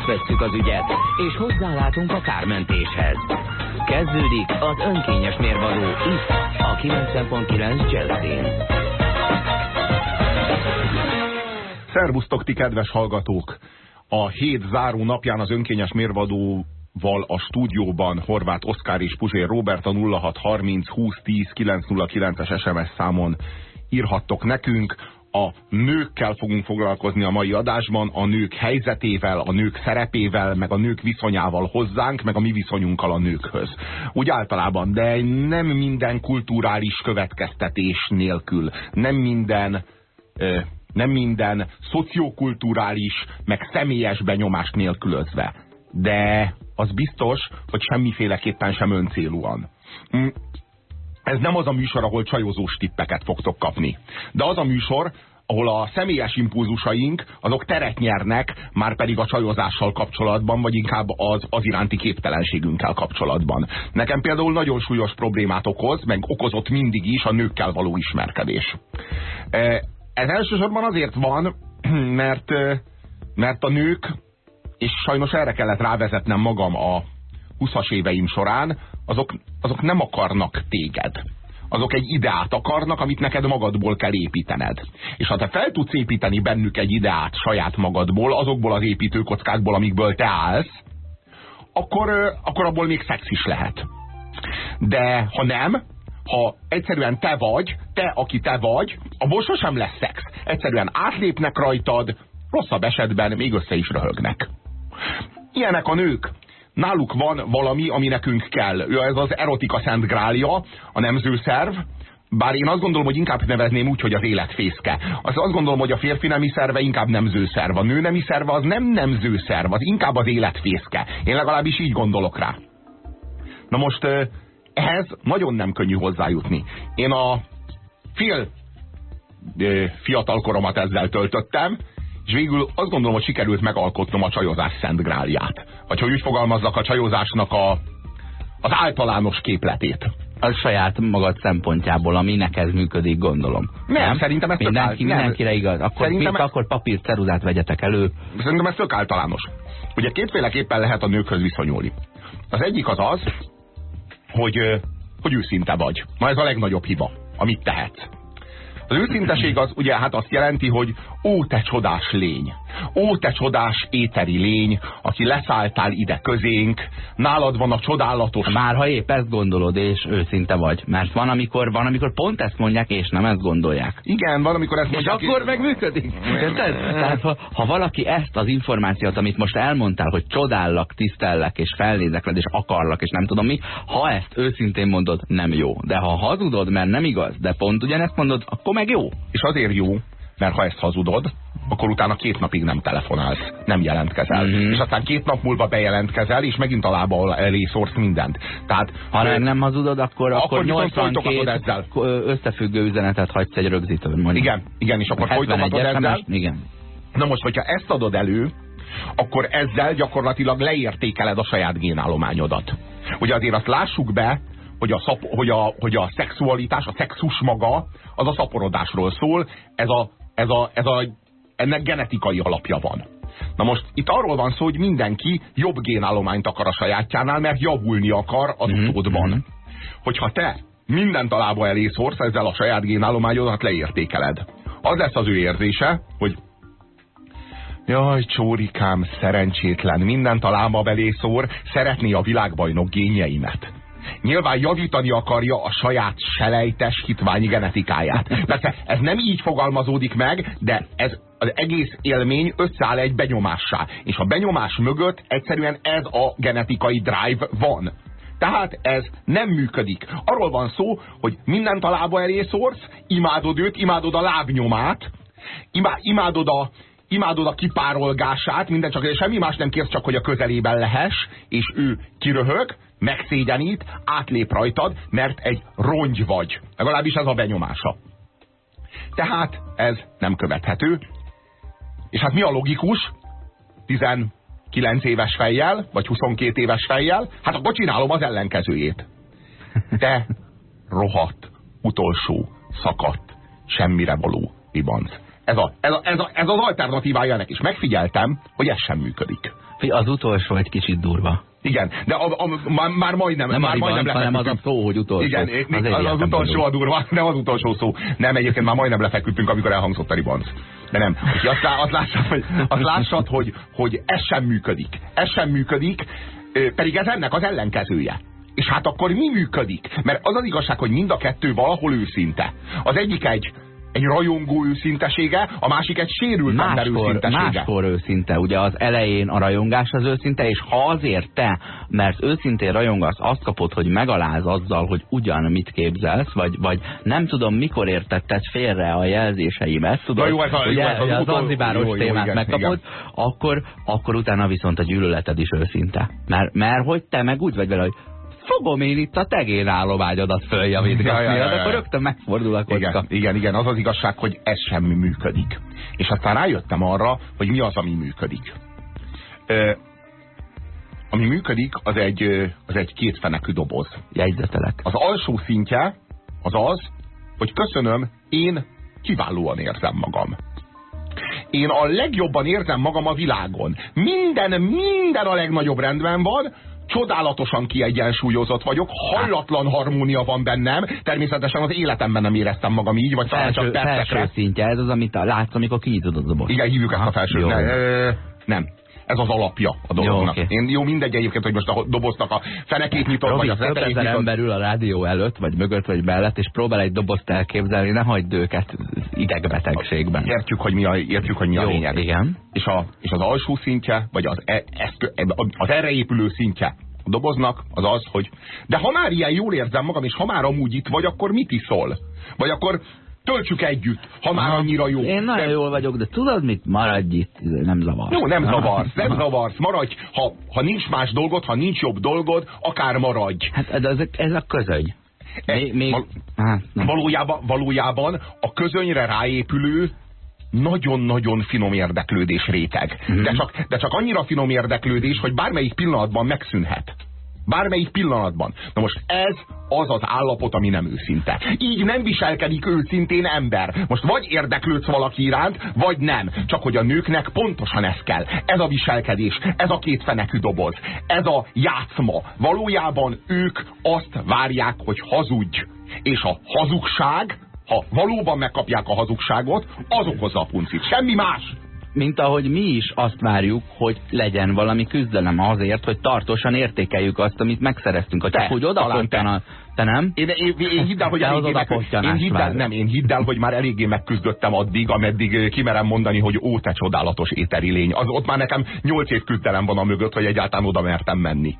átvesszük az ügyet, és hozzálátunk a kármentéshez. Kezdődik az önkényes mérvadó itt, a 90.9 Jazzin. Szervusztok, ti kedves hallgatók! A hét záró napján az önkényes mérvadóval a stúdióban Horváth Oszkár és Puzsér Robert a 0630 2010 909-es SMS számon írhattok nekünk a nőkkel fogunk foglalkozni a mai adásban, a nők helyzetével, a nők szerepével, meg a nők viszonyával hozzánk, meg a mi viszonyunkkal a nőkhöz. Úgy általában, de nem minden kulturális következtetés nélkül, nem minden nem minden szociokulturális, meg személyes benyomást nélkülözve. De az biztos, hogy semmiféleképpen sem öncélúan. Ez nem az a műsor, ahol csajozós tippeket fogtok kapni. De az a műsor, ahol a személyes impulzusaink azok teret nyernek, már pedig a csajozással kapcsolatban, vagy inkább az, az iránti képtelenségünkkel kapcsolatban. Nekem például nagyon súlyos problémát okoz, meg okozott mindig is a nőkkel való ismerkedés. E, ez elsősorban azért van, mert, mert a nők, és sajnos erre kellett rávezetnem magam a 20-as éveim során, azok, azok nem akarnak téged. Azok egy ideát akarnak, amit neked magadból kell építened. És ha te fel tudsz építeni bennük egy ideát saját magadból, azokból az építőkockákból, amikből te állsz, akkor, akkor abból még szex is lehet. De ha nem, ha egyszerűen te vagy, te, aki te vagy, abból sosem lesz szex. Egyszerűen átlépnek rajtad, rosszabb esetben még össze is röhögnek. Ilyenek a nők náluk van valami, ami nekünk kell. Ő ez az erotika szent grálja, a nemzőszerv, bár én azt gondolom, hogy inkább nevezném úgy, hogy az életfészke. Az azt gondolom, hogy a férfi nemi szerve inkább nemzőszerv. A nő nemi szerve az nem nemzőszerv, az inkább az életfészke. Én legalábbis így gondolok rá. Na most ehhez nagyon nem könnyű hozzájutni. Én a fél fiatal koromat ezzel töltöttem, és végül azt gondolom, hogy sikerült megalkotnom a csajozás szent grálját. Vagy hogy úgy fogalmazzak a csajozásnak a, az általános képletét. A saját magad szempontjából, ami neked működik, gondolom. Nem, nem? szerintem ez Mindenki, tök Mindenkire igaz. Akkor, szerintem... mit, akkor papír, ceruzát vegyetek elő. Szerintem ez tök általános. Ugye kétféleképpen lehet a nőkhöz viszonyulni. Az egyik az az, hogy, hogy őszinte vagy. Na ez a legnagyobb hiba, amit tehetsz. Az őszinteség az ugye hát azt jelenti, hogy ó, te csodás lény, ó, te csodás éteri lény, aki leszálltál ide közénk, nálad van a csodálatos... Már ha épp ezt gondolod, és őszinte vagy. Mert van, amikor, van, amikor pont ezt mondják, és nem ezt gondolják. Igen, van, amikor ezt mondják. És akkor meg működik. Tehát, ha, ha valaki ezt az információt, amit most elmondtál, hogy csodállak, tisztellek, és felnézek és akarlak, és nem tudom mi, ha ezt őszintén mondod, nem jó. De ha hazudod, mert nem igaz, de pont ugyanezt mondod, akkor meg jó. És azért jó, mert ha ezt hazudod, akkor utána két napig nem telefonálsz, nem jelentkezel. Mm -hmm. És aztán két nap múlva bejelentkezel, és megint a lába elé szórsz mindent. Tehát, ha nem, nem hazudod, akkor, akkor, akkor 82 ezzel. összefüggő üzenetet hagysz egy rögzítőn. Mondjuk. Igen, igen, és akkor folytatod ezzel. Igen. Na most, hogyha ezt adod elő, akkor ezzel gyakorlatilag leértékeled a saját génállományodat. Ugye azért azt lássuk be, hogy a, szap, hogy, a, hogy a szexualitás, a szexus maga, az a szaporodásról szól, ez a, ez a, ez a, ennek genetikai alapja van. Na most itt arról van szó, hogy mindenki jobb génállományt akar a sajátjánál, mert javulni akar az mm utódban. -hmm. Hogyha te mindent alába elé szórsz, ezzel a saját génállományodat leértékeled. Az lesz az ő érzése, hogy Jaj, csórikám, szerencsétlen, mindent a lába belé szór, szeretné a világbajnok génjeimet nyilván javítani akarja a saját selejtes hitványi genetikáját. Persze ez nem így fogalmazódik meg, de ez az egész élmény összeáll egy benyomássá. És a benyomás mögött egyszerűen ez a genetikai drive van. Tehát ez nem működik. Arról van szó, hogy mindent a lába elé szórsz, imádod őt, imádod a lábnyomát, imádod a, imádod a kipárolgását, minden csak, semmi más nem kérsz, csak hogy a közelében lehess, és ő kiröhög, megszégyenít, átlép rajtad, mert egy rongy vagy. Legalábbis ez a benyomása. Tehát ez nem követhető. És hát mi a logikus? 19 éves fejjel, vagy 22 éves fejjel, hát akkor csinálom az ellenkezőjét. Te rohadt, utolsó, szakadt, semmire való libanc. Ez, a, ez, a, ez, a, ez az alternatívája ennek, és megfigyeltem, hogy ez sem működik. Az utolsó egy kicsit durva. Igen, de a, a, már, már majdnem, nem már majdnem hanem az a szó, hogy utolsó. Igen, az, az, az utolsó a durva, nem az utolsó szó. Nem, egyébként már majdnem lefeküdtünk, amikor elhangzott a ribanc. De nem. Azt, azt lássad, hogy, azt lássad hogy, hogy ez sem működik. Ez sem működik, pedig ez ennek az ellenkezője. És hát akkor mi működik? Mert az az igazság, hogy mind a kettő valahol őszinte. Az egyik egy egy rajongó őszintesége, a másik egy sérült máskor, ember őszintesége. Máskor őszinte, ugye az elején a rajongás az őszinte, és ha azért te, mert őszintén rajongasz, azt kapod, hogy megaláz azzal, hogy ugyan mit képzelsz, vagy, vagy nem tudom, mikor értetted félre a jelzéseimet, tudod, jó, ez a, ugye, jó, ez az, az anzibáros témát igen, megkapod, igen. Akkor, akkor utána viszont a gyűlöleted is őszinte. Mert, mert hogy te meg úgy vagy vele, hogy fogom én itt a tegén állományodat följavítgatni, ja, ja, ja, ja. akkor rögtön megfordul a kocka. Igen, igen, igen, az az igazság, hogy ez semmi működik. És aztán rájöttem arra, hogy mi az, ami működik. Ö, ami működik, az egy, az egy kétfenekű doboz. Jegyzetelek. Az alsó szintje az az, hogy köszönöm, én kiválóan érzem magam. Én a legjobban érzem magam a világon. Minden, minden a legnagyobb rendben van, csodálatosan kiegyensúlyozott vagyok, hallatlan harmónia van bennem, természetesen az életemben nem éreztem magam így, vagy talán csak percekre. Felső szintje, ez az, amit látsz, amikor kinyitod a dobozt. Igen, hívjuk ezt a felső. Ne, nem, ez az alapja a dolognak. Jó, okay. Én jó mindegy egyébként, hogy most a doboznak a fenekét nyitott, Robi, vagy a tetejét nyitott. ember ül a rádió előtt, vagy mögött, vagy mellett, és próbál egy dobozt elképzelni, ne hagyd őket idegbetegségben. Értjük, hogy mi a, értjük, hogy mi a jó, lényeg. Igen. És, a, és az alsó szintje, vagy az, e, ezt, az erre épülő szintje a doboznak az az, hogy de ha már ilyen jól érzem magam, és ha már amúgy itt vagy, akkor mit iszol? Vagy akkor töltsük együtt, ha már annyira jó. Én nagyon de... jól vagyok, de tudod mit? Maradj itt, nem zavarsz. Jó, nem zavarsz, nem zavarsz, maradj. Ha, ha nincs más dolgod, ha nincs jobb dolgod, akár maradj. Hát ez, ez a közöny. E, még, még... Val... Hát, valójában, valójában a közönyre ráépülő nagyon-nagyon finom érdeklődés réteg. Mm. De, csak, de csak annyira finom érdeklődés, hogy bármelyik pillanatban megszűnhet. Bármelyik pillanatban. Na most ez az az állapot, ami nem őszinte. Így nem viselkedik őszintén ember. Most vagy érdeklődsz valaki iránt, vagy nem. Csak hogy a nőknek pontosan ez kell. Ez a viselkedés, ez a két fenekű doboz, ez a játszma. Valójában ők azt várják, hogy hazudj. És a hazugság ha valóban megkapják a hazugságot, az okozza a puncit. Semmi más! Mint ahogy mi is azt várjuk, hogy legyen valami küzdelem azért, hogy tartósan értékeljük azt, amit megszereztünk. Ha csak úgy oda te. te nem? Én, én, én hidd el, hogy eléggé meg, én hidd el, nem, én hidd el, hogy már eléggé megküzdöttem addig, ameddig kimerem mondani, hogy ó, te csodálatos éteri lény. Az, ott már nekem nyolc év küzdelem van a mögött, hogy egyáltalán oda mertem menni.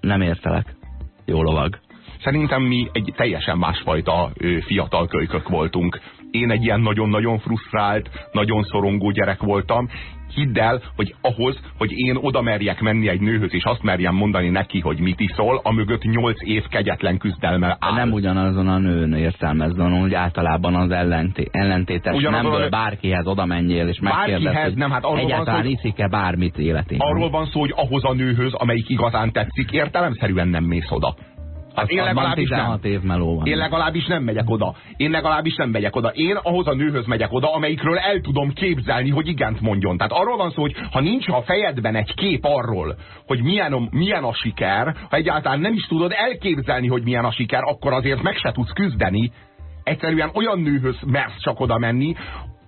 Nem értelek. Jó lovag. Szerintem mi egy teljesen másfajta fiatal kölykök voltunk. Én egy ilyen nagyon-nagyon frusztrált, nagyon szorongó gyerek voltam. Hidd el, hogy ahhoz, hogy én oda merjek menni egy nőhöz, és azt merjem mondani neki, hogy mit iszol, a mögött nyolc év kegyetlen küzdelme áll. Nem ugyanazon a nőn értelmezve, hogy általában az ellenté ellentétes Ugyanazon nemből a... bárkihez oda menjél, és megkérdez, hogy nem, hát egyáltalán szó, iszik-e bármit életében. Arról van szó, hogy ahhoz a nőhöz, amelyik igazán tetszik, értelemszerűen nem mész oda. Hát én legalábbis nem. év meló van. Én legalábbis nem megyek oda. Én legalábbis nem megyek oda. Én ahhoz a nőhöz megyek oda, amelyikről el tudom képzelni, hogy igent mondjon. Tehát arról van szó, hogy ha nincs a fejedben egy kép arról, hogy milyen, a, milyen a siker, ha egyáltalán nem is tudod elképzelni, hogy milyen a siker, akkor azért meg se tudsz küzdeni, egyszerűen olyan nőhöz mersz csak oda menni,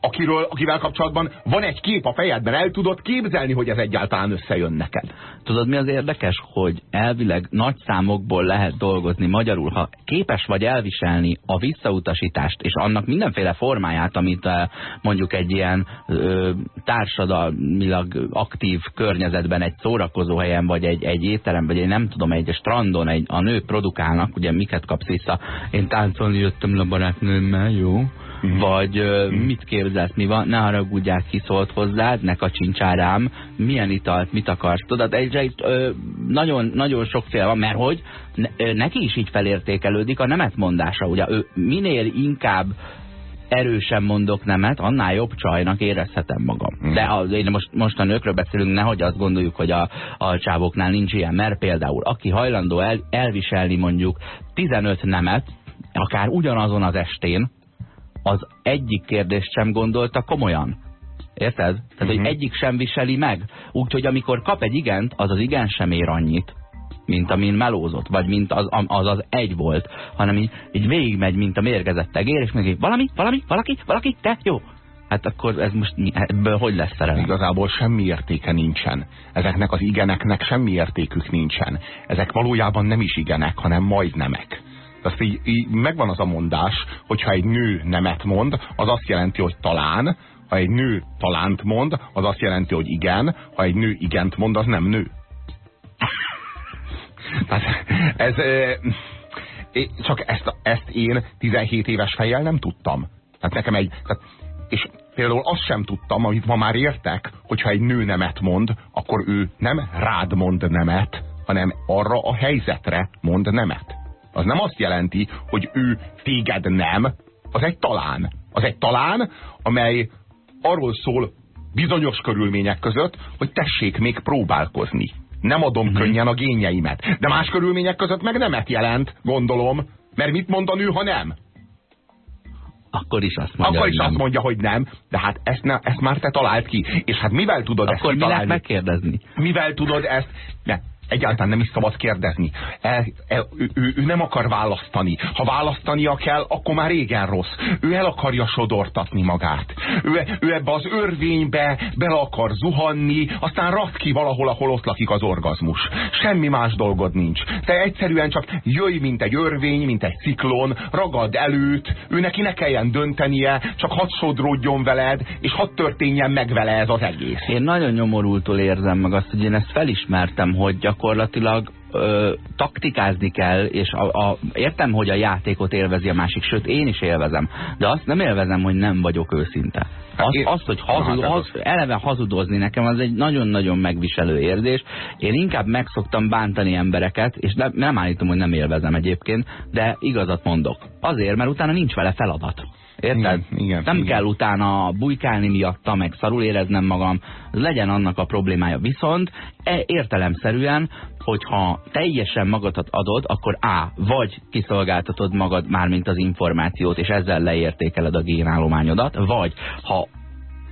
akiről, akivel kapcsolatban van egy kép a fejedben, el tudod képzelni, hogy ez egyáltalán összejön neked. Tudod, mi az érdekes, hogy elvileg nagy számokból lehet dolgozni magyarul, ha képes vagy elviselni a visszautasítást, és annak mindenféle formáját, amit eh, mondjuk egy ilyen ö, társadalmilag aktív környezetben, egy szórakozó helyen, vagy egy, egy étterem, vagy egy nem tudom, egy strandon, egy, a nők produkálnak, ugye miket kapsz vissza, én táncolni jöttem le barátnőmmel, jó? Mm. vagy ö, mm. mit képzelsz, mi van, ne haragudják, ki szólt hozzád, ne kacsincsál rám, milyen italt, mit akarsz. Tudod, egyre itt ö, nagyon, nagyon sokféle van, mert hogy ne, ö, neki is így felértékelődik a nemetmondása. Ugye ő minél inkább erősen mondok nemet, annál jobb csajnak érezhetem magam. Mm. De az, én most, most a nőkről beszélünk, nehogy azt gondoljuk, hogy a, a csávoknál nincs ilyen, mert például aki hajlandó el, elviselni mondjuk 15 nemet, akár ugyanazon az estén, az egyik kérdést sem gondolta komolyan. Érted? Tehát, uh -huh. hogy mhm. egyik sem viseli meg. Úgyhogy amikor kap egy igent, az az igen sem ér annyit, mint amin melózott, vagy mint az az, az egy volt, hanem így, így végigmegy, mint a mérgezett egér, és még valami, valami, valaki, valaki, te, jó. Hát akkor ez most ebből hogy lesz szerelem? Igazából semmi értéke nincsen. Ezeknek az igeneknek semmi értékük nincsen. Ezek valójában nem is igenek, hanem majd Azt így, így megvan az a mondás, hogyha egy nő nemet mond, az azt jelenti, hogy talán, ha egy nő talánt mond, az azt jelenti, hogy igen, ha egy nő igent mond, az nem nő. ez, ez csak ezt, ezt én 17 éves fejjel nem tudtam. Tehát nekem egy, tehát, és például azt sem tudtam, amit ma már értek, hogyha egy nő nemet mond, akkor ő nem rád mond nemet, hanem arra a helyzetre mond nemet. Az nem azt jelenti, hogy ő téged nem, az egy talán. Az egy talán, amely arról szól bizonyos körülmények között, hogy tessék még próbálkozni. Nem adom mhm. -huh. könnyen a génjeimet. De más körülmények között meg nemet jelent, gondolom. Mert mit mond a nő, ha nem? Akkor is azt mondja, Akkor is azt mondja, hogy nem. De hát ezt, ne, ezt már te talált ki. És hát mivel tudod Akkor ezt mi lehet megkérdezni? Mivel tudod ezt? Ne, egyáltalán nem is szabad kérdezni. El, el, ő, ő, nem akar választani. Ha választania kell, akkor már régen rossz. Ő el akarja sodortatni magát. Ő, ő ebbe az örvénybe bele akar zuhanni, aztán rat ki valahol, ahol ott lakik az orgazmus. Semmi más dolgod nincs. Te egyszerűen csak jöjj, mint egy örvény, mint egy ciklon, ragad előtt, ő neki ne kelljen döntenie, csak hadd sodródjon veled, és hadd történjen meg vele ez az egész. Én nagyon nyomorultól érzem meg azt, hogy én ezt felismertem, hogy gyakorlatilag ö, taktikázni kell, és a, a, értem, hogy a játékot élvezi a másik, sőt én is élvezem, de azt nem élvezem, hogy nem vagyok őszinte. Hát azt, azt hogy hazud, haz, eleve hazudozni nekem, az egy nagyon-nagyon megviselő érzés. Én inkább megszoktam bántani embereket, és nem, nem állítom, hogy nem élvezem egyébként, de igazat mondok. Azért, mert utána nincs vele feladat. Érted? Igen, igen, nem igen. kell utána bujkálni miatta, meg szarul éreznem magam, legyen annak a problémája. Viszont e értelemszerűen, hogyha teljesen magadat adod, akkor A. Vagy kiszolgáltatod magad mármint az információt, és ezzel leértékeled a génállományodat, vagy ha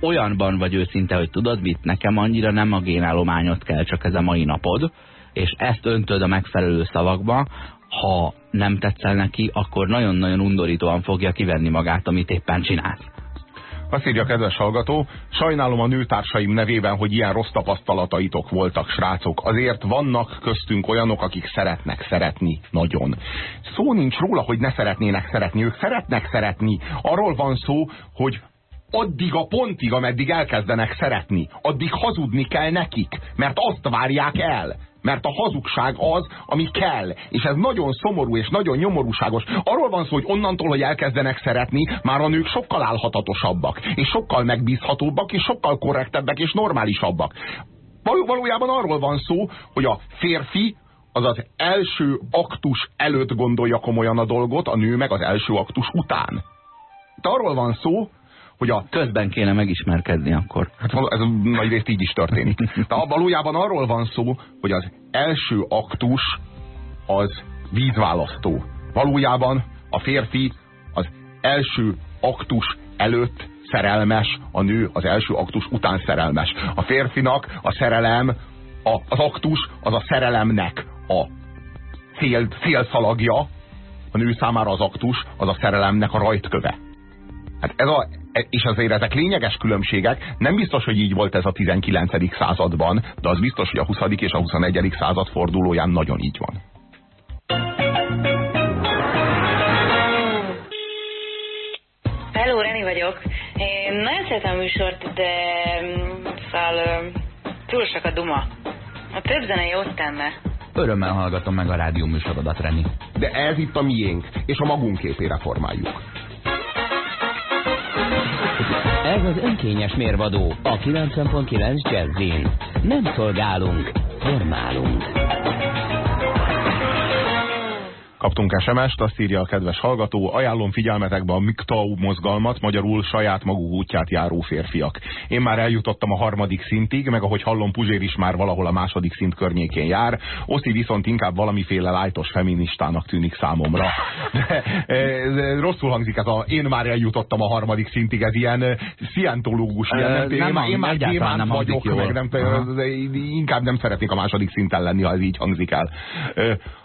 olyanban vagy őszinte, hogy tudod mit, nekem annyira nem a génállományot kell, csak ez a mai napod, és ezt öntöd a megfelelő szavakba, ha nem tetszel neki, akkor nagyon-nagyon undorítóan fogja kivenni magát, amit éppen csinálsz. Azt írja kedves hallgató, sajnálom a nőtársaim nevében, hogy ilyen rossz tapasztalataitok voltak, srácok. Azért vannak köztünk olyanok, akik szeretnek szeretni nagyon. Szó nincs róla, hogy ne szeretnének szeretni, ők szeretnek szeretni. Arról van szó, hogy addig a pontig, ameddig elkezdenek szeretni, addig hazudni kell nekik, mert azt várják el. Mert a hazugság az, ami kell. És ez nagyon szomorú és nagyon nyomorúságos. Arról van szó, hogy onnantól, hogy elkezdenek szeretni, már a nők sokkal állhatatosabbak, és sokkal megbízhatóbbak, és sokkal korrektebbek, és normálisabbak. Való, valójában arról van szó, hogy a férfi az az első aktus előtt gondolja komolyan a dolgot, a nő meg az első aktus után. Itt arról van szó, hogy a... Közben kéne megismerkedni akkor. Hát ez nagy részt így is történik. De valójában arról van szó, hogy az első aktus az vízválasztó. Valójában a férfi az első aktus előtt szerelmes, a nő az első aktus után szerelmes. A férfinak a szerelem, a, az aktus az a szerelemnek a fél, félszalagja, a nő számára az aktus az a szerelemnek a rajtköve. Hát ez a, és azért ezek lényeges különbségek. Nem biztos, hogy így volt ez a 19. században, de az biztos, hogy a 20. és a 21. század fordulóján nagyon így van. Hello, Reni vagyok. Én nagyon szeretem a műsort, de szóval túl sok a duma. A több zene jót tenne. Örömmel hallgatom meg a rádió műsorodat, Reni. De ez itt a miénk, és a magunk képére formáljuk. Ez az önkényes mérvadó a 90.9 Jazzin. Nem szolgálunk, formálunk. Kaptunk SMS-t, azt írja a kedves hallgató, ajánlom figyelmetekbe a MGTOW mozgalmat, magyarul saját maguk útját járó férfiak. Én már eljutottam a harmadik szintig, meg ahogy hallom, Puzsér is már valahol a második szint környékén jár, Oszi viszont inkább valamiféle lájtos feministának tűnik számomra. De, ez, rosszul hangzik ez a én már eljutottam a harmadik szintig, ez ilyen szientológus jelent. Én, nem, én már gyémánt nem vagyok, meg nem, inkább nem szeretnék a második szinten lenni, ha ez így hangzik el.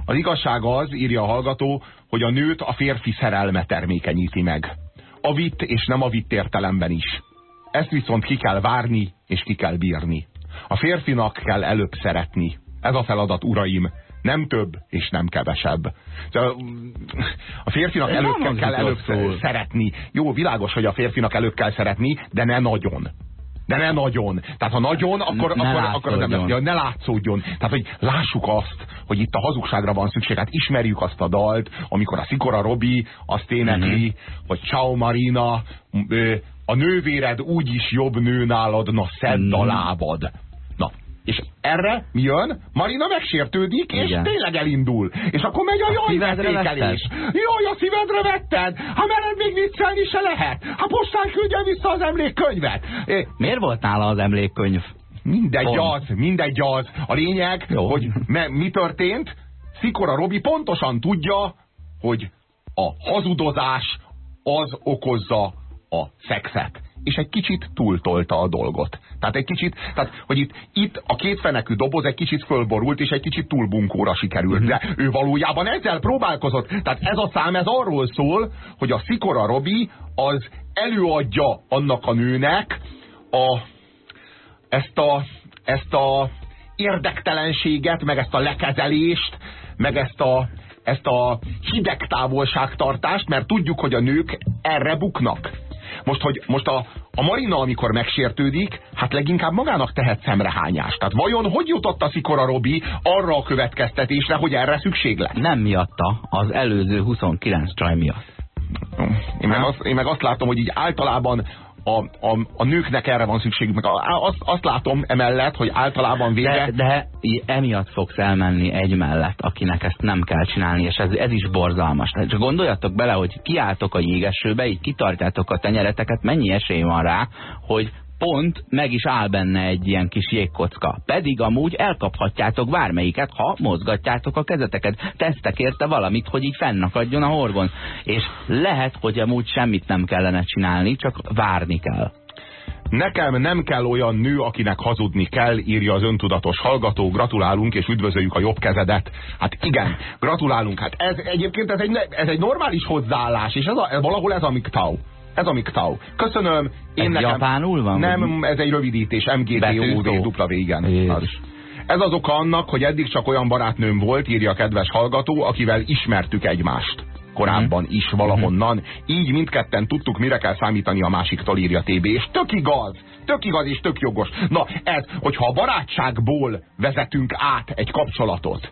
Az igazság az, írja a hallgató, hogy a nőt a férfi szerelme termékenyíti meg. A vitt és nem a vitt értelemben is. Ezt viszont ki kell várni, és ki kell bírni. A férfinak kell előbb szeretni. Ez a feladat, uraim. Nem több, és nem kevesebb. A férfinak előbb kell, kell előbb szeretni. Jó, világos, hogy a férfinak előbb kell szeretni, de ne nagyon. De ne nagyon. Tehát ha nagyon, akkor, Ne akkor, akkor az látszódjon. Ja, ne látszódjon. Tehát, hogy lássuk azt, hogy itt a hazugságra van szükség. Hát ismerjük azt a dalt, amikor a Szikora Robi azt énekli, Mhm. hogy Ciao Marina, a nővéred úgyis jobb nő nálad, na szedd a Mhm. lábad. És erre mi jön? Marina megsértődik, és Igen. tényleg elindul. És akkor megy a jaj szívedre vetékelés. Jaj, a szívedre vetted? Hát mered még viccelni se lehet. Hát postán küldje vissza az emlékkönyvet. É, Miért volt nála az emlékkönyv? Mindegy Pont. az, mindegy az. A lényeg, Jó. hogy me, mi történt, Szikora Robi pontosan tudja, hogy a hazudozás az okozza a szexet. És egy kicsit túltolta a dolgot. Tehát egy kicsit, tehát, hogy itt, itt a kétfenekű doboz egy kicsit fölborult, és egy kicsit túl bunkóra sikerült. De ő valójában ezzel próbálkozott. Tehát ez a szám, ez arról szól, hogy a Szikora Robi az előadja annak a nőnek a, ezt a, ezt a érdektelenséget, meg ezt a lekezelést, meg ezt a, ezt a hideg távolságtartást, mert tudjuk, hogy a nők erre buknak. Most, hogy most a, a Marina, amikor megsértődik, hát leginkább magának tehet szemrehányást. Tehát vajon hogy jutott a Szikora Robi arra a következtetésre, hogy erre szükség lesz? Nem miatta, az előző 29 csaj miatt. Én meg, azt, én meg azt látom, hogy így általában a, a, a nőknek erre van szükségük. Meg azt, azt látom emellett, hogy általában vége... De, de emiatt fogsz elmenni egy mellett, akinek ezt nem kell csinálni, és ez, ez is borzalmas. Csak gondoljatok bele, hogy kiálltok a jégesőbe, így kitartjátok a tenyereteket, mennyi esély van rá, hogy pont meg is áll benne egy ilyen kis jégkocka. Pedig amúgy elkaphatjátok bármelyiket, ha mozgatjátok a kezeteket. Tesztek érte valamit, hogy így fennakadjon a horgon. És lehet, hogy amúgy semmit nem kellene csinálni, csak várni kell. Nekem nem kell olyan nő, akinek hazudni kell, írja az öntudatos hallgató. Gratulálunk és üdvözöljük a jobb kezedet. Hát igen, gratulálunk. Hát ez egyébként ez egy, ez egy normális hozzáállás, és ez a, valahol ez a MGTOW. Ez a MGTOW. Köszönöm. Én Ez nekem, japánul van, Nem, ez egy rövidítés. Betűszó. MGTOW, igen. Jézus. Ez az oka annak, hogy eddig csak olyan barátnőm volt, írja a kedves hallgató, akivel ismertük egymást. Korábban is valahonnan. Így mindketten tudtuk, mire kell számítani a másiktól, írja TB. És tök igaz, tök igaz és tök jogos. Na ez, hogyha a barátságból vezetünk át egy kapcsolatot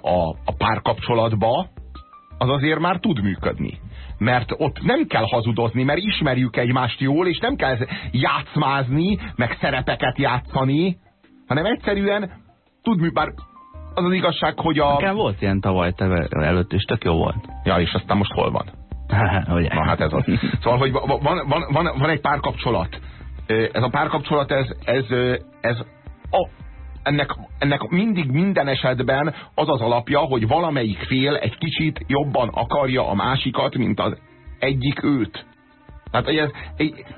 a, a párkapcsolatba, az azért már tud működni. Mert ott nem kell hazudozni, mert ismerjük egymást jól, és nem kell játszmázni, meg szerepeket játszani, hanem egyszerűen tud bár az az igazság, hogy a... Nekem volt ilyen tavaly teve előtt, és tök jó volt. Ja, és aztán most hol van? Ugye? Na hát ez az. Szóval, hogy van, van, van, van egy párkapcsolat. Ez a párkapcsolat, ez, ez, ez a, ennek, ennek mindig minden esetben az az alapja, hogy valamelyik fél egy kicsit jobban akarja a másikat, mint az egyik őt. Tehát ez,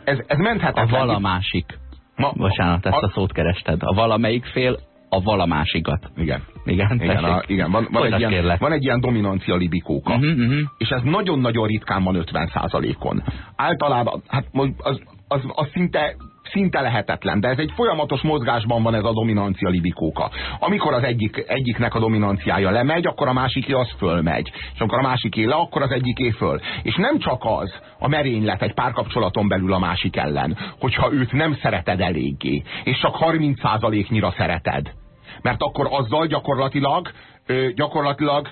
ez, ez A menthetetlen. valamásik. Ma- Bocsánat, ezt a- a szót kerested. A valamelyik fél a valamásikat. Igen. Igen, Igen, a, igen van, van, egy ilyen, kérlek. van egy ilyen dominancia libikóka. Uh-huh, uh-huh. És ez nagyon-nagyon ritkán van 50%-on. Általában, hát mo- az, az, az szinte, szinte lehetetlen, de ez egy folyamatos mozgásban van ez a dominancia libikóka. Amikor az egyik, egyiknek a dominanciája lemegy, akkor a másiké az fölmegy. És amikor a másiké le, akkor az egyiké föl. És nem csak az a merénylet egy párkapcsolaton belül a másik ellen, hogyha őt nem szereted eléggé, és csak 30%-nyira szereted. Mert akkor azzal gyakorlatilag, gyakorlatilag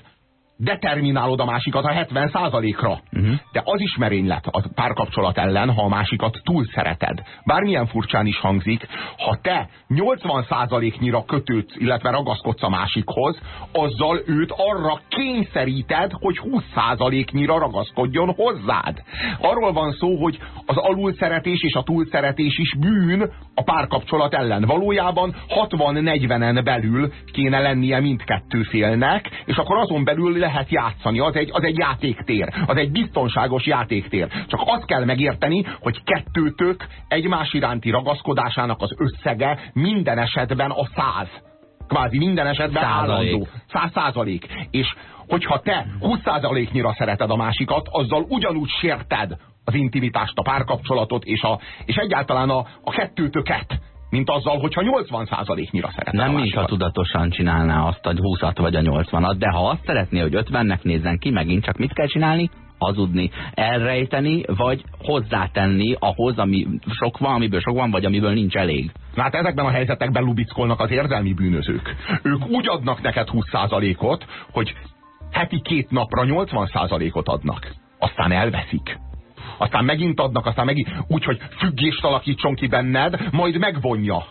determinálod a másikat a 70%-ra. Uh-huh. De az is merénylet a párkapcsolat ellen, ha a másikat túl szereted. Bármilyen furcsán is hangzik, ha te 80%-nyira kötődsz, illetve ragaszkodsz a másikhoz, azzal őt arra kényszeríted, hogy 20%-nyira ragaszkodjon hozzád. Arról van szó, hogy az alulszeretés és a túlszeretés is bűn a párkapcsolat ellen. Valójában 60-40-en belül kéne lennie mindkettő félnek, és akkor azon belül lehet játszani. Az egy, az egy játéktér. Az egy biztonságos játéktér. Csak azt kell megérteni, hogy kettőtök egymás iránti ragaszkodásának az összege minden esetben a száz. Kvázi minden esetben Százalék. állandó. Száz százalék. És hogyha te 20 százaléknyira szereted a másikat, azzal ugyanúgy sérted az intimitást, a párkapcsolatot, és, a, és egyáltalán a, a kettőtöket, mint azzal, hogyha 80%-nyira szereted Nem mintha tudatosan csinálná azt a 20-at vagy a 80-at, de ha azt szeretné, hogy 50-nek nézzen ki, megint csak mit kell csinálni? Hazudni, elrejteni, vagy hozzátenni ahhoz, ami sok van, amiből sok van, vagy amiből nincs elég. Na hát ezekben a helyzetekben lubickolnak az érzelmi bűnözők. Ők úgy adnak neked 20%-ot, hogy heti két napra 80%-ot adnak. Aztán elveszik. Aztán megint adnak, aztán megint úgy, hogy függést alakítson ki benned, majd megvonja.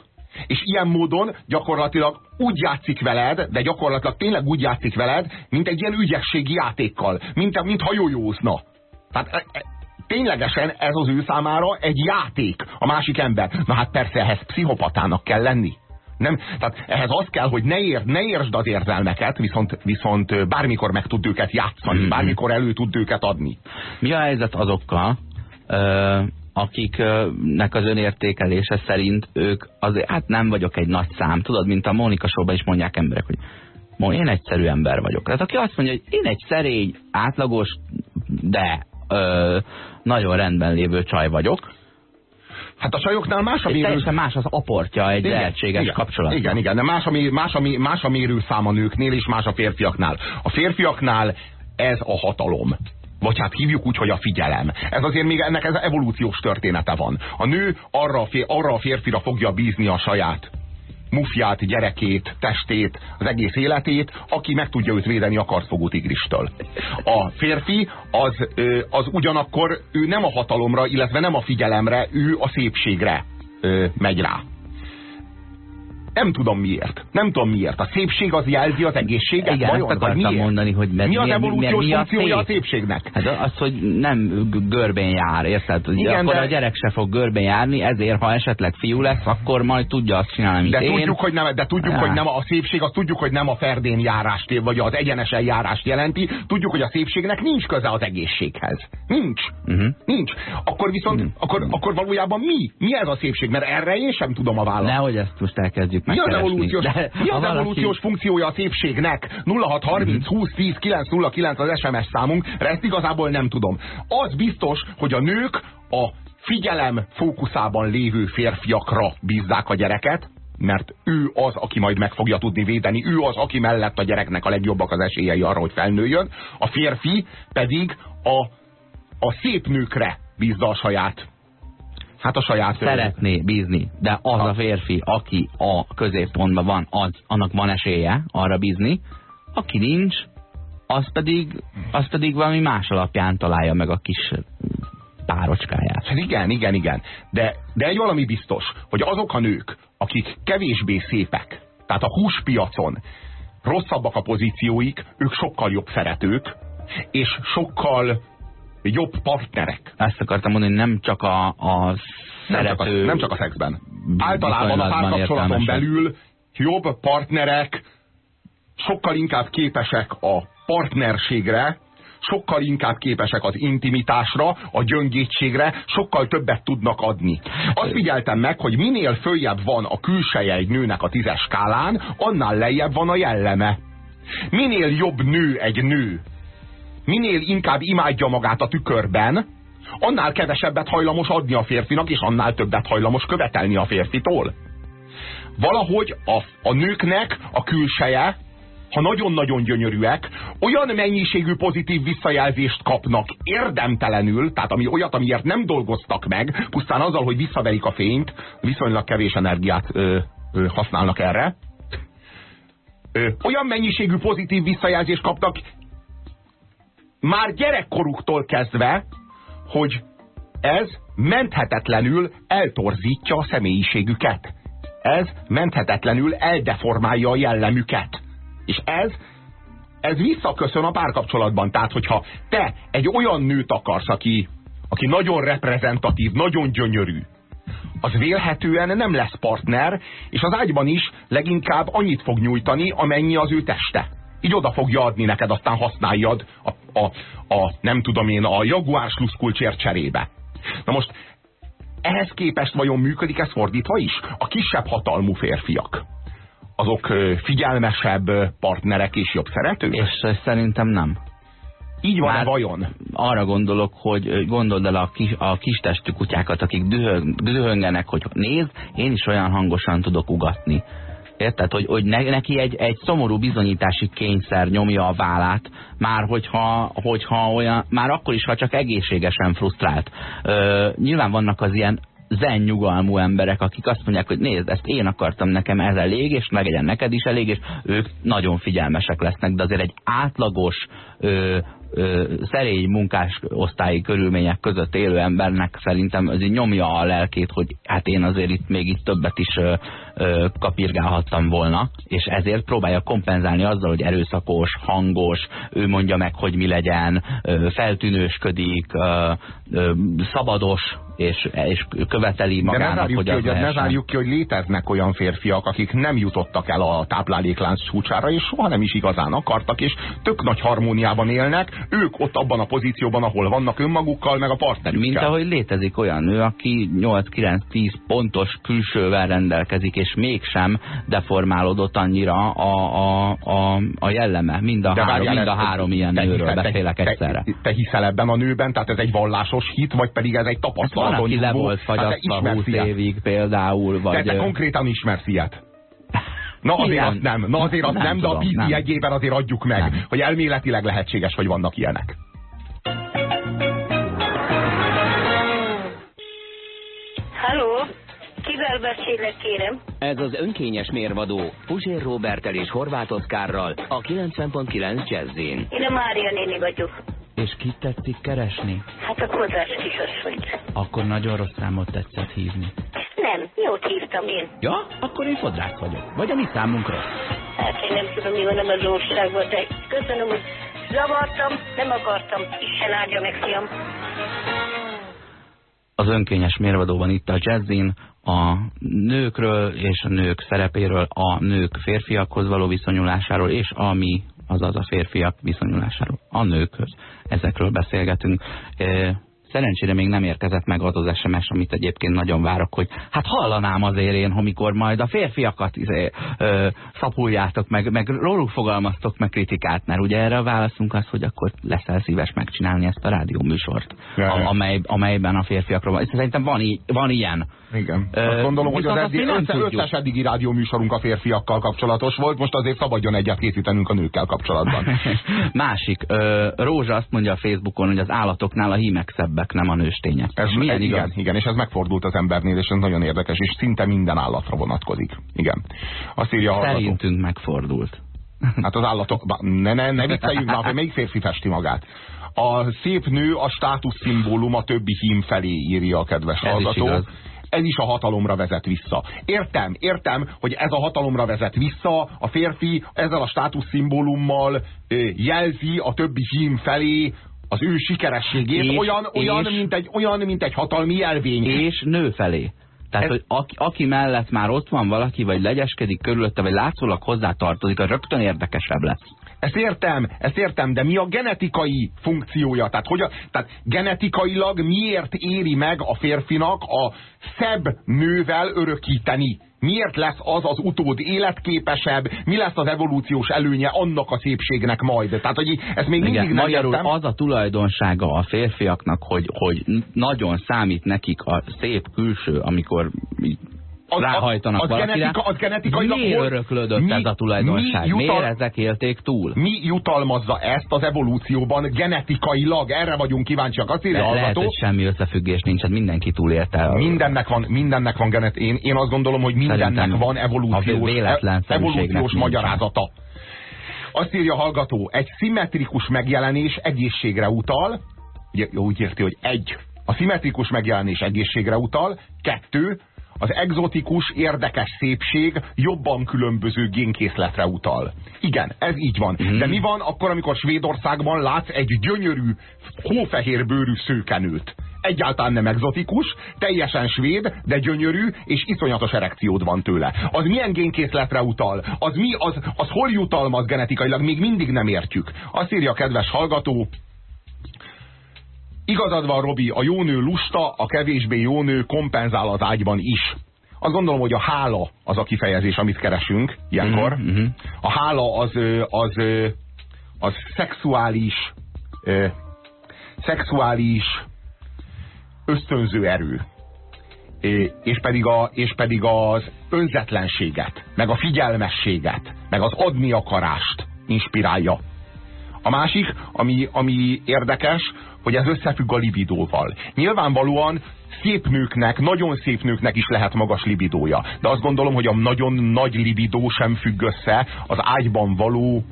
És ilyen módon gyakorlatilag úgy játszik veled, de gyakorlatilag tényleg úgy játszik veled, mint egy ilyen ügyességi játékkal, mint, mint ha jójózna. Tehát e, e, ténylegesen ez az ő számára egy játék, a másik ember. Na hát persze ehhez pszichopatának kell lenni. Nem, tehát ehhez az kell, hogy ne, ér, ne értsd az érzelmeket, viszont, viszont bármikor meg tud őket játszani, Mhm. bármikor elő tud őket adni. Mi a helyzet azokkal, akiknek az önértékelése szerint ők azért, hát nem vagyok egy nagy szám, tudod, mint a Mónika showban is mondják emberek, hogy én egyszerű ember vagyok. Tehát aki azt mondja, hogy én egy szerény, átlagos, de ö, nagyon rendben lévő csaj vagyok, Hát a csajoknál más a mérő... teljesen más az aportja egy lehetséges igen, kapcsolat. Igen, igen, de más a, más, a, más a mérőszám a nőknél, és más a férfiaknál. A férfiaknál ez a hatalom. Vagy hát hívjuk úgy, hogy a figyelem. Ez azért még ennek ez evolúciós története van. A nő arra a, fér, arra a férfira fogja bízni a saját mufját, gyerekét, testét, az egész életét, aki meg tudja őt védeni a kartfogó tigristől. A férfi az, az ugyanakkor ő nem a hatalomra, illetve nem a figyelemre, ő a szépségre megy rá. Nem tudom miért. Nem tudom miért. A szépség az jelzi az egészséget? Igen, vajon? ezt akartam miért? mondani, hogy mi, mi az evolúciós mi, mi a funkciója a szép? szépségnek? Hát az, hogy nem görbén jár, érted? Igen, akkor de- a gyerek se fog görbén járni, ezért ha esetleg fiú lesz, akkor majd tudja azt csinálni, mint De én. tudjuk, hogy nem, de tudjuk, Á. hogy nem a szépség, azt tudjuk, hogy nem a ferdén járást, vagy az egyenesen járást jelenti. Tudjuk, hogy a szépségnek nincs köze az egészséghez. Nincs. Uh-huh. Nincs. Akkor viszont, akkor, akkor valójában mi? Mi ez a szépség? Mert erre én sem tudom a választ. Nehogy ezt most elkezdjük Mi az evolúciós, De mi az valaki- evolúciós funkciója a szépségnek? 0630 20 10 909 az SMS számunk, de ezt igazából nem tudom. Az biztos, hogy a nők a figyelem fókuszában lévő férfiakra bízzák a gyereket, mert ő az, aki majd meg fogja tudni védeni, ő az, aki mellett a gyereknek a legjobbak az esélyei arra, hogy felnőjön. A férfi pedig a, a szép nőkre bízza a saját Hát a saját szeretné bízni, de az Ha. a férfi, aki a középpontban van, az, annak van esélye arra bízni, aki nincs, az pedig, az pedig valami más alapján találja meg a kis párocskáját. Hát igen, igen, igen. De, de egy valami biztos, hogy azok a nők, akik kevésbé szépek, tehát a húspiacon rosszabbak a pozícióik, ők sokkal jobb szeretők, és sokkal jobb partnerek. Ezt akartam mondani, nem csak a, a Nem csak a, szerető... nem csak a szexben. Általában a párkapcsolaton belül jobb partnerek sokkal inkább képesek a partnerségre, sokkal inkább képesek az intimitásra, a gyöngétségre, sokkal többet tudnak adni. Azt figyeltem meg, hogy minél följebb van a külseje egy nőnek a tízes skálán, annál lejjebb van a jelleme. Minél jobb nő egy nő, minél inkább imádja magát a tükörben, annál kevesebbet hajlamos adni a férfinak, és annál többet hajlamos követelni a férfitól. Valahogy a, a nőknek a külseje, ha nagyon-nagyon gyönyörűek, olyan mennyiségű pozitív visszajelzést kapnak érdemtelenül, tehát ami olyat, amiért nem dolgoztak meg, pusztán azzal, hogy visszaverik a fényt, viszonylag kevés energiát ö, ö, használnak erre, olyan mennyiségű pozitív visszajelzést kapnak már gyerekkoruktól kezdve, hogy ez menthetetlenül eltorzítja a személyiségüket. Ez menthetetlenül eldeformálja a jellemüket. És ez, ez visszaköszön a párkapcsolatban. Tehát, hogyha te egy olyan nőt akarsz, aki, aki nagyon reprezentatív, nagyon gyönyörű, az vélhetően nem lesz partner, és az ágyban is leginkább annyit fog nyújtani, amennyi az ő teste. Így oda fogja adni neked, aztán használjad a, a, a nem tudom én, a Jaguar sluszkulcsért cserébe. Na most ehhez képest vajon működik ez fordítva is? A kisebb hatalmú férfiak azok figyelmesebb partnerek és jobb szeretők? És szerintem nem. Így van-e vajon? Arra gondolok, hogy gondold el a, kis, a kis testű kutyákat, akik dühöng, dühöngenek, hogy nézd, én is olyan hangosan tudok ugatni. Érted, hogy, hogy ne, neki egy, egy szomorú bizonyítási kényszer nyomja a vállát, már hogyha, hogyha olyan, már akkor is, ha csak egészségesen frusztrált. Ö, nyilván vannak az ilyen zen nyugalmú emberek, akik azt mondják, hogy nézd, ezt én akartam, nekem ez elég, és legyen neked is elég, és ők nagyon figyelmesek lesznek, de azért egy átlagos ö, szerény munkás osztályi körülmények között élő embernek szerintem azért nyomja a lelkét, hogy hát én azért itt még itt többet is ö, ö, kapirgálhattam volna, és ezért próbálja kompenzálni azzal, hogy erőszakos, hangos, ő mondja meg, hogy mi legyen, ö, feltűnősködik, ö, ö, szabados, és, és követeli magának, hogy az ki, hogy Ne zárjuk ki, hogy léteznek olyan férfiak, akik nem jutottak el a tápláléklánc csúcsára, és soha nem is igazán akartak, és tök nagy harmóniában élnek, ők ott abban a pozícióban, ahol vannak önmagukkal, meg a partnerükkel. Mint ahogy létezik olyan nő, aki 8-9-10 pontos külsővel rendelkezik, és mégsem deformálódott annyira a, a, a, a jelleme. Mind a, három, mind a három ilyen nőről hiszel, beszélek te, egyszerre. Te, te hiszel ebben a nőben? Tehát ez egy vallásos hit, vagy pedig ez egy tapasztalat? van, aki le volt fagyasztva 20 évig például. Vagy... Te, te konkrétan ismersz ilyet? Na azért Igen. azt nem, na azért azt nem, nem, de a vízi egyében azért adjuk meg, nem. hogy elméletileg lehetséges, hogy vannak ilyenek. Halló, kivel beszélek, kérem? Ez az önkényes mérvadó Puzsér Robertel és Horváth Oszkárral a 90.9 Jazzin. Én a Mária néni vagyok. És kit tetszik keresni? Hát a kozás kisasszonyt. Akkor nagyon rossz számot tetszett hívni. Nem, jót hívtam én. Ja? Akkor én fodrász vagyok. Vagy a mi számunkra? Hát én nem tudom, mi van az országban, de köszönöm, hogy zavartam, nem akartam. Isten áldja meg, fiam. Az önkényes mérvadóban itt a jazzin a nőkről és a nők szerepéről, a nők férfiakhoz való viszonyulásáról, és ami azaz a férfiak viszonyulásáról, a nőkhöz. Ezekről beszélgetünk. Szerencsére még nem érkezett meg az az SMS, amit egyébként nagyon várok, hogy hát hallanám azért én, amikor majd a férfiakat izé, ö, szapuljátok, meg, meg róluk fogalmaztok meg kritikát, mert ugye erre a válaszunk az, hogy akkor leszel szíves megcsinálni ezt a rádióműsort, a, amely, amelyben a férfiakról van. Szerintem van, van ilyen. Igen. Ö, azt gondolom, hogy az eddig, össze, összes eddigi rádióműsorunk a férfiakkal kapcsolatos volt, most azért szabadjon egyet készítenünk a nőkkel kapcsolatban. Másik, ö, Rózsa azt mondja a Facebookon, hogy az állatoknál a hímek szebbek, nem a nőstények. Ez milyen igaz? Igen, igen, és ez megfordult az embernél, és ez nagyon érdekes, és szinte minden állatra vonatkozik. Igen. Azt írja a Szerintünk megfordult. Hát az állatok, ne, ne, ne vicceljünk már, hogy melyik férfi festi magát. A szép nő a státuszszimbólum a többi hím felé írja a kedves ez hallgató. Is ez is a hatalomra vezet vissza. Értem, értem, hogy ez a hatalomra vezet vissza, a férfi ezzel a státuszszimbólummal jelzi a többi hím felé az ő sikerességét, és, olyan, és, olyan, mint egy, olyan, mint egy hatalmi jelvény. És nő felé. Tehát, Ez... hogy aki, aki mellett már ott van valaki, vagy legyeskedik körülötte, vagy látszólag hozzá tartozik, az rögtön érdekesebb lesz. Ezt értem, ezt értem, de mi a genetikai funkciója? Tehát, hogy a, tehát genetikailag miért éri meg a férfinak a szebb nővel örökíteni? Miért lesz az az utód életképesebb? Mi lesz az evolúciós előnye annak a szépségnek majd? Tehát, hogy ezt még mindig Igen, nem magyarul értem. az a tulajdonsága a férfiaknak, hogy, hogy nagyon számít nekik a szép külső, amikor az, ráhajtanak az, az valakire. Genetika, az genetikailag Miért öröklődött mi, ez a tulajdonság? Mi jutal, Miért ezek élték túl? Mi jutalmazza ezt az evolúcióban genetikailag? Erre vagyunk kíváncsiak. Azt írja Le, lehet, hogy semmi összefüggés nincs, hát mindenki túlélte. Mindennek van, mindennek van genet. Én, én azt gondolom, hogy mindennek Szerintem van evolúciós, e- evolúciós magyarázata. Azt írja a hallgató, egy szimmetrikus megjelenés egészségre utal, ugye, úgy érti, hogy egy, a szimmetrikus megjelenés egészségre utal, kettő, az egzotikus, érdekes szépség jobban különböző génkészletre utal. Igen, ez így van. Mm. De mi van akkor, amikor Svédországban látsz egy gyönyörű, hófehér bőrű szőkenőt? Egyáltalán nem egzotikus, teljesen svéd, de gyönyörű, és iszonyatos erekciód van tőle. Az milyen génkészletre utal? Az, mi, az, az hol jutalmaz genetikailag? Még mindig nem értjük. Azt írja a kedves hallgató, Igazad van, Robi, a jó nő lusta, a kevésbé jó nő kompenzál az ágyban is. Azt gondolom, hogy a hála az a kifejezés, amit keresünk ilyenkor. Mm -hmm. A hála az, az, az, az szexuális, szexuális ösztönző erő. És pedig, a, és pedig az önzetlenséget, meg a figyelmességet, meg az adni akarást inspirálja. A másik, ami, ami érdekes, hogy ez összefügg a libidóval. Nyilvánvalóan szép nőknek, nagyon szép nőknek is lehet magas libidója. De azt gondolom, hogy a nagyon nagy libidó sem függ össze az ágyban való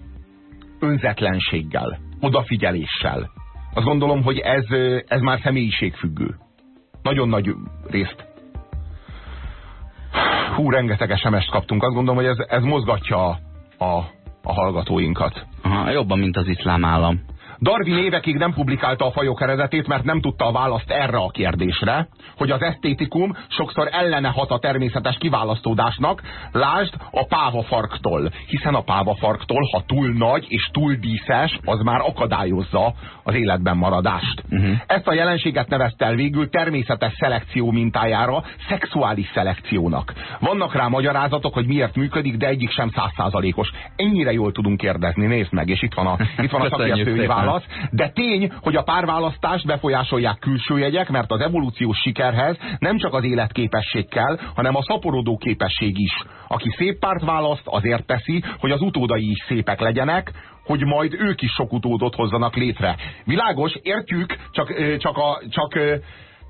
önzetlenséggel, odafigyeléssel. Azt gondolom, hogy ez, ez már személyiségfüggő. Nagyon nagy részt. Hú, rengeteg sms kaptunk. Azt gondolom, hogy ez, ez mozgatja a, a, a hallgatóinkat. Aha, jobban, mint az iszlám állam. Darwin évekig nem publikálta a fajok eredetét, mert nem tudta a választ erre a kérdésre, hogy az esztétikum sokszor ellene hat a természetes kiválasztódásnak, lásd a pávafarktól. Hiszen a pávafarktól, ha túl nagy és túl díszes, az már akadályozza az életben maradást. Uh Mhm. -huh. Ezt a jelenséget nevezte el végül természetes szelekció mintájára, szexuális szelekciónak. Vannak rá magyarázatok, hogy miért működik, de egyik sem százszázalékos. Ennyire jól tudunk kérdezni, nézd meg, és itt van a, itt van a szakértői válasz válasz, de tény, hogy a párválasztást befolyásolják külső jegyek, mert az evolúciós sikerhez nem csak az életképesség kell, hanem a szaporodó képesség is. Aki szép párt választ, azért teszi, hogy az utódai is szépek legyenek, hogy majd ők is sok utódot hozzanak létre. Világos, értjük, csak, csak, a, csak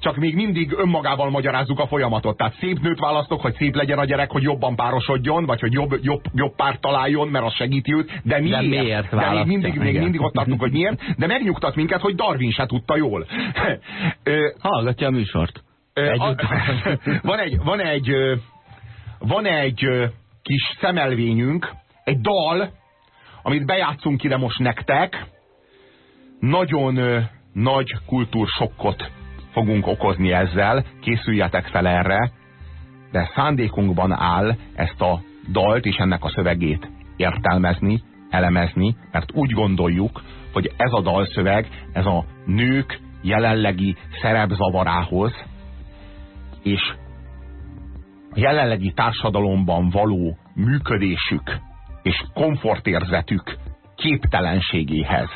csak még mindig önmagával magyarázzuk a folyamatot. Tehát szép nőt választok, hogy szép legyen a gyerek, hogy jobban párosodjon, vagy hogy jobb, jobb, jobb párt találjon, mert az segíti őt. De miért? De miért De még mindig, még mindig ott tartunk, hogy miért. De megnyugtat minket, hogy Darwin se tudta jól. Hallgatja a műsort. Együtt. van egy, van egy, van egy kis szemelvényünk, egy dal, amit bejátszunk ide most nektek. Nagyon ö, nagy kultúrsokkot fogunk okozni ezzel, készüljetek fel erre, de szándékunkban áll ezt a dalt és ennek a szövegét értelmezni, elemezni, mert úgy gondoljuk, hogy ez a dalszöveg, ez a nők jelenlegi szerepzavarához és a jelenlegi társadalomban való működésük és komfortérzetük képtelenségéhez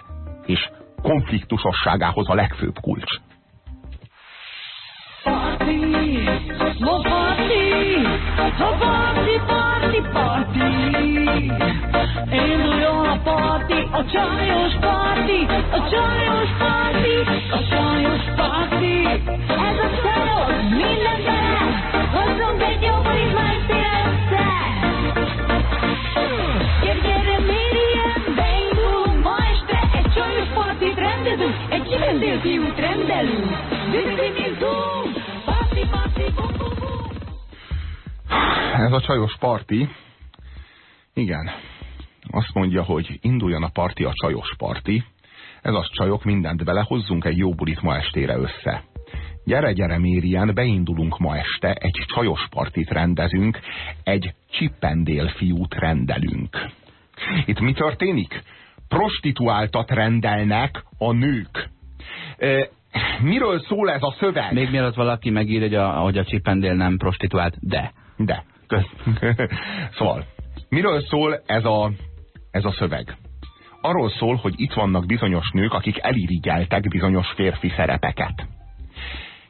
és konfliktusosságához a legfőbb kulcs. Party, a party, party, party. Induljon a party, a csajos party, a csajos party, a csajos party. Ez a csajos, minden gyerek, hozzunk egy jó borítványt össze. Gyere, gyere, mérjen, beindulunk ma este, csajos partit rendezünk, egy kivendél fiút rendelünk. Viszintizunk, party, party, bum, bum, bum. Ez a csajos parti, igen, azt mondja, hogy induljon a parti a csajos parti, ez az csajok, mindent belehozzunk, egy jó bulit ma estére össze. Gyere, gyere, Mérien, beindulunk ma este, egy csajos partit rendezünk, egy csippendél fiút rendelünk. Itt mi történik? Prostituáltat rendelnek a nők. E, miről szól ez a szöveg? Még mielőtt valaki megír, hogy a, hogy a csipendél nem prostituált, de. De. szóval, miről szól ez a, ez a szöveg? Arról szól, hogy itt vannak bizonyos nők, akik elirigyeltek bizonyos férfi szerepeket.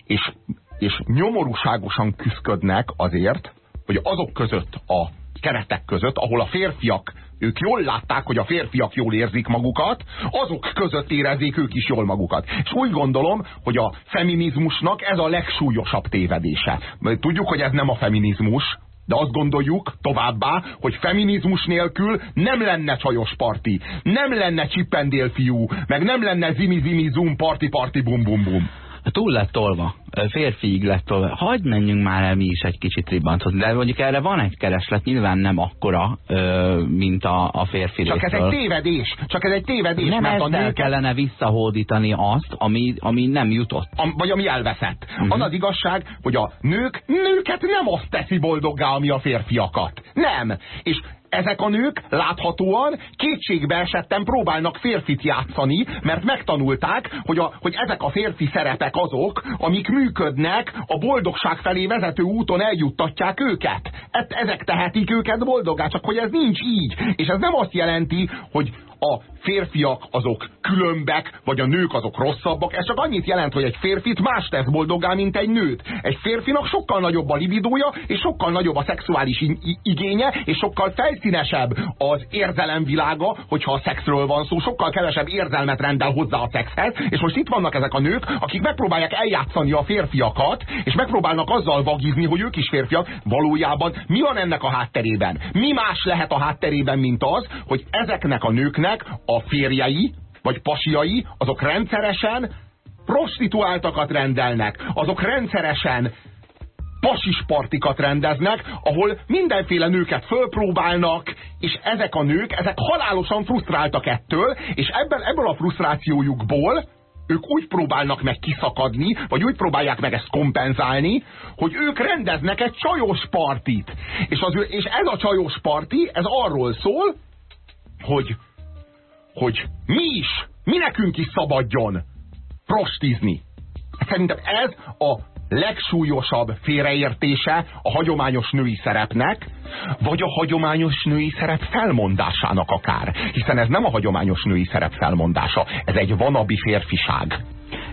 És, és nyomorúságosan küzdködnek azért, hogy azok között a keretek között, ahol a férfiak, ők jól látták, hogy a férfiak jól érzik magukat, azok között érezzék ők is jól magukat. És úgy gondolom, hogy a feminizmusnak ez a legsúlyosabb tévedése. Tudjuk, hogy ez nem a feminizmus, De azt gondoljuk továbbá, hogy feminizmus nélkül nem lenne csajos parti, nem lenne csippendél fiú, meg nem lenne zimi zimi zoom túl lett tolva, férfiig lett tolva. Hagyd menjünk már el mi is egy kicsit ribbantozni, de mondjuk erre van egy kereslet, nyilván nem akkora, mint a, a férfi Csak ez részről. egy tévedés, csak ez egy tévedés, nem mert a ezzel nőket, kellene visszahódítani azt, ami, ami nem jutott. am- vagy ami elveszett. Mhm. Az az igazság, hogy a nők, nőket nem azt teszi boldoggá, ami a férfiakat. Nem. És ezek a nők láthatóan kétségbe esetten próbálnak férfit játszani, mert megtanulták, hogy, a, hogy ezek a férfi szerepek azok, amik működnek, a boldogság felé vezető úton eljuttatják őket. E- ezek tehetik őket boldoggá, csak hogy ez nincs így. És ez nem azt jelenti, hogy a férfiak azok különbek, vagy a nők azok rosszabbak. Ez csak annyit jelent, hogy egy férfit más tesz boldoggá, mint egy nőt. Egy férfinak sokkal nagyobb a libidója, és sokkal nagyobb a szexuális igénye, és sokkal felszínesebb az érzelemvilága, hogyha a szexről van szó, sokkal kevesebb érzelmet rendel hozzá a szexhez, és most itt vannak ezek a nők, akik megpróbálják eljátszani a férfiakat, és megpróbálnak azzal vagizni, hogy ők is férfiak. Valójában mi van ennek a hátterében? Mi más lehet a hátterében, mint az, hogy ezeknek a nőknek a férjei, vagy pasiai, azok rendszeresen prostituáltakat rendelnek, azok rendszeresen pasispartikat rendeznek, ahol mindenféle nőket fölpróbálnak, és ezek a nők, ezek halálosan frusztráltak ettől, és ebből, ebből a frusztrációjukból ők úgy próbálnak meg kiszakadni, vagy úgy próbálják meg ezt kompenzálni, hogy ők rendeznek egy csajos partit. És, az, és ez a csajos parti, ez arról szól, hogy, hogy mi is, mi nekünk is szabadjon prostizni. Szerintem ez a legsúlyosabb félreértése a hagyományos női szerepnek, vagy a hagyományos női szerep felmondásának akár. Hiszen ez nem a hagyományos női szerep felmondása, ez egy vanabi férfiság.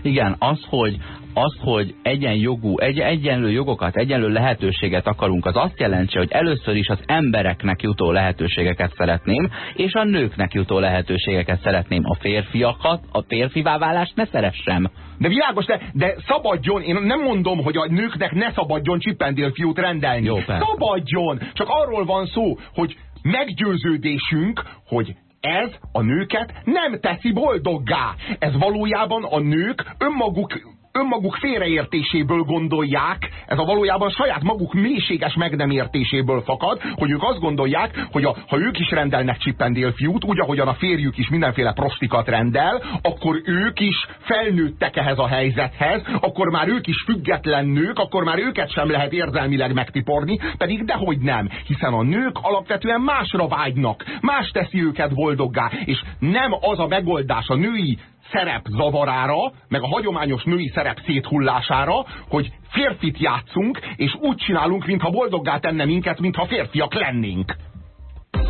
Igen, az, hogy, az, hogy egyenjogú, egy, egyenlő jogokat, egyenlő lehetőséget akarunk, az azt jelenti, hogy először is az embereknek jutó lehetőségeket szeretném, és a nőknek jutó lehetőségeket szeretném. A férfiakat, a férfivá válást ne szeressem. De világos, de, de szabadjon, én nem mondom, hogy a nőknek ne szabadjon Chippendale fiút rendelni. Jó, persze. szabadjon! Csak arról van szó, hogy meggyőződésünk, hogy ez a nőket nem teszi boldoggá. Ez valójában a nők önmaguk önmaguk félreértéséből gondolják, ez a valójában saját maguk mélységes meg nem értéséből fakad, hogy ők azt gondolják, hogy a, ha ők is rendelnek Chippendale fiút, úgy, ahogyan a férjük is mindenféle prostikat rendel, akkor ők is felnőttek ehhez a helyzethez, akkor már ők is független nők, akkor már őket sem lehet érzelmileg megtiporni, pedig dehogy nem, hiszen a nők alapvetően másra vágynak, más teszi őket boldoggá, és nem az a megoldás a női szerep zavarára, meg a hagyományos női szerep széthullására, hogy férfit játszunk, és úgy csinálunk, mintha boldoggá tenne minket, mintha férfiak lennénk.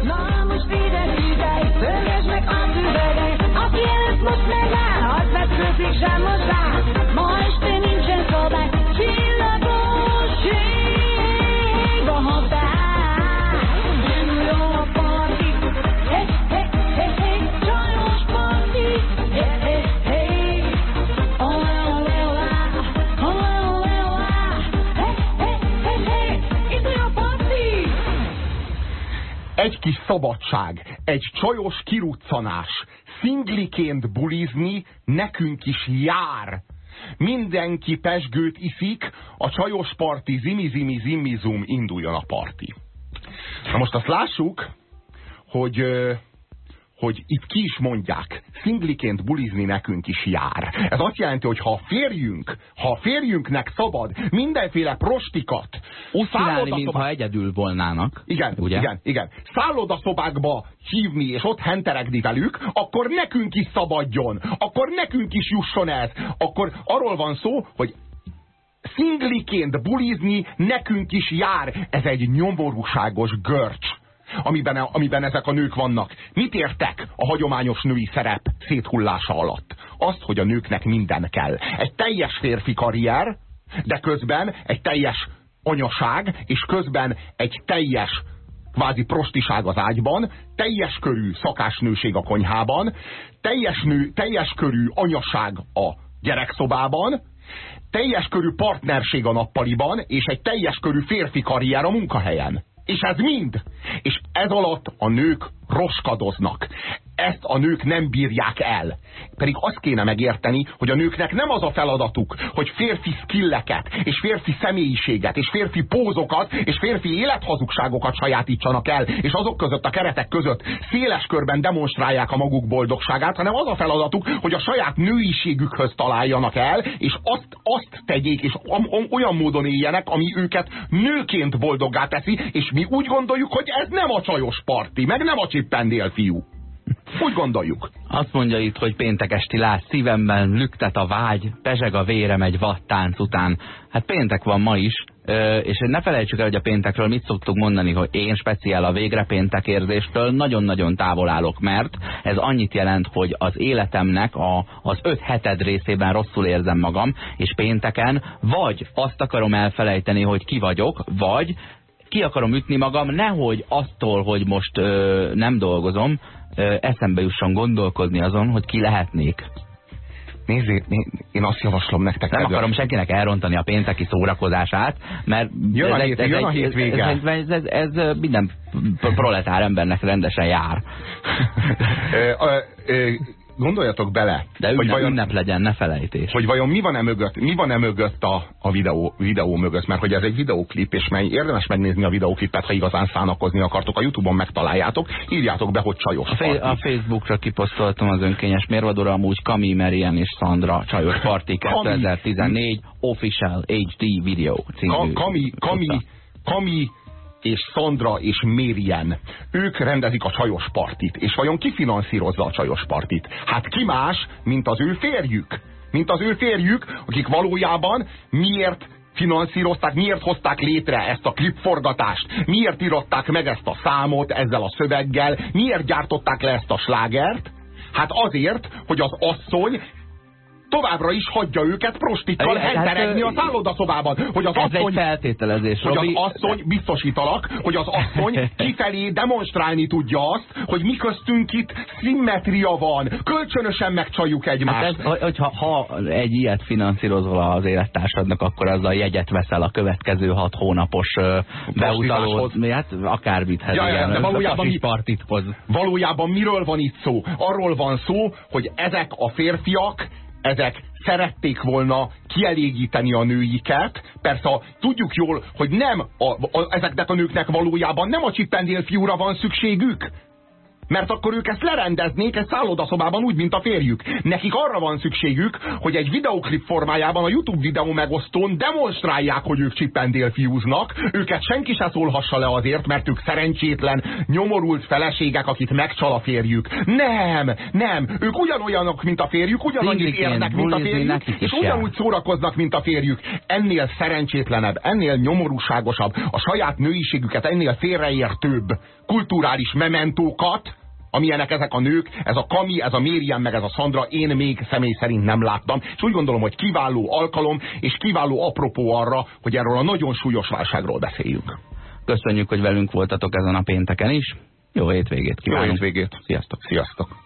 Na most ide figyelj, meg a füvedet, aki most megáll, az vetkőzik sem. Ma kis szabadság, egy csajos kiruccanás, szingliként bulizni nekünk is jár. Mindenki pesgőt iszik, a csajos parti zimi zimi zimi zum induljon a parti. Na most azt lássuk, hogy hogy itt ki is mondják, szingliként bulizni nekünk is jár. Ez azt jelenti, hogy ha a férjünk, ha a férjünknek szabad mindenféle prostikat, Úgy csinálni, mintha egyedül volnának. igen, ugye? igen, igen. Szállodaszobákba hívni és ott henteregni velük, akkor nekünk is szabadjon, akkor nekünk is jusson ez. Akkor arról van szó, hogy szingliként bulizni nekünk is jár. Ez egy nyomorúságos görcs, amiben, amiben ezek a nők vannak. Mit értek a hagyományos női szerep széthullása alatt? Azt, hogy a nőknek minden kell. Egy teljes férfi karrier, de közben egy teljes anyaság, és közben egy teljes kvázi prostiság az ágyban, teljes körű szakásnőség a konyhában, teljes, nő, teljes körű anyaság a gyerekszobában, teljes körű partnerség a nappaliban, és egy teljes körű férfi karrier a munkahelyen. És ez mind. És ez alatt a nők roskadoznak. Ezt a nők nem bírják el. Pedig azt kéne megérteni, hogy a nőknek nem az a feladatuk, hogy férfi skilleket, és férfi személyiséget, és férfi pózokat, és férfi élethazugságokat sajátítsanak el, és azok között a keretek között széles körben demonstrálják a maguk boldogságát, hanem az a feladatuk, hogy a saját nőiségükhöz találjanak el, és azt, azt tegyék, és olyan módon éljenek, ami őket nőként boldoggá teszi, és mi úgy gondoljuk, hogy ez nem a csajos parti, meg nem a csippendél fiú. Úgy gondoljuk. Azt mondja itt, hogy péntek esti lát, szívemben lüktet a vágy, pezseg a vérem egy vattánc után. Hát péntek van ma is, és ne felejtsük el, hogy a péntekről mit szoktuk mondani, hogy én speciál a végre péntek érzéstől nagyon-nagyon távol állok, mert ez annyit jelent, hogy az életemnek a, az öt heted részében rosszul érzem magam, és pénteken vagy azt akarom elfelejteni, hogy ki vagyok, vagy ki akarom ütni magam, nehogy attól, hogy most ö, nem dolgozom, eszembe jusson gondolkodni azon, hogy ki lehetnék. Nézzé, én azt javaslom nektek. Nem akarom senkinek elrontani a pénteki szórakozását, mert jön a, hét, ez, jön a hétvége. Ez, ez, ez, ez, ez minden proletár embernek rendesen jár. Gondoljatok bele. De ünnep, hogy vajon, ünnep legyen, ne felejtés. Hogy vajon mi van-e mögött, mi van-e mögött a, a videó, videó mögött, mert hogy ez egy videóklip, és mely érdemes megnézni a videóklipet, ha igazán szánakozni akartok, a Youtube-on megtaláljátok, írjátok be, hogy csajos a, parti. a Facebookra kiposztoltam az önkényes mérvadóra, amúgy Kami, Merian és Sandra csajos parti 2014 Official HD Video című. Ka, Kami, Kami, Kami és Sandra és Mérien. Ők rendezik a csajos partit. És vajon ki finanszírozza a csajos partit? Hát ki más, mint az ő férjük. Mint az ő férjük, akik valójában miért finanszírozták, miért hozták létre ezt a klipforgatást, miért írották meg ezt a számot ezzel a szöveggel, miért gyártották le ezt a slágert? Hát azért, hogy az asszony továbbra is hagyja őket prostikkal henteregni a szállodaszobában. Hogy az ez asszony, egy feltételezés, hogy az asszony, biztosítalak, hogy az asszony kifelé demonstrálni tudja azt, hogy mi köztünk itt szimmetria van, kölcsönösen megcsaljuk egymást. Hát ez, hogyha, ha egy ilyet finanszírozol az élettársadnak, akkor azzal jegyet veszel a következő hat hónapos beutaló, hát akármithez, ja, igen, de valójában, mi, partithoz. valójában miről van itt szó? Arról van szó, hogy ezek a férfiak ezek szerették volna kielégíteni a nőiket. Persze tudjuk jól, hogy nem a, a, ezeknek a nőknek valójában nem a csippendél fiúra van szükségük, mert akkor ők ezt lerendeznék egy szállodaszobában úgy, mint a férjük. Nekik arra van szükségük, hogy egy videoklip formájában a YouTube videó megosztón demonstrálják, hogy ők csippendél fiúznak. Őket senki se szólhassa le azért, mert ők szerencsétlen, nyomorult feleségek, akit megcsal a férjük. Nem, nem. Ők ugyanolyanok, mint a férjük, ugyanannyit érnek, mint a férjük, és ugyanúgy szórakoznak, mint a férjük. Ennél szerencsétlenebb, ennél nyomorúságosabb, a saját nőiségüket ennél félreértőbb kulturális mementókat, amilyenek ezek a nők, ez a Kami, ez a Mériam, meg ez a Sandra, én még személy szerint nem láttam, és úgy gondolom, hogy kiváló alkalom, és kiváló apropó arra, hogy erről a nagyon súlyos válságról beszéljünk. Köszönjük, hogy velünk voltatok ezen a pénteken is. Jó hétvégét kívánunk. Jó hétvégét. Sziasztok. Sziasztok.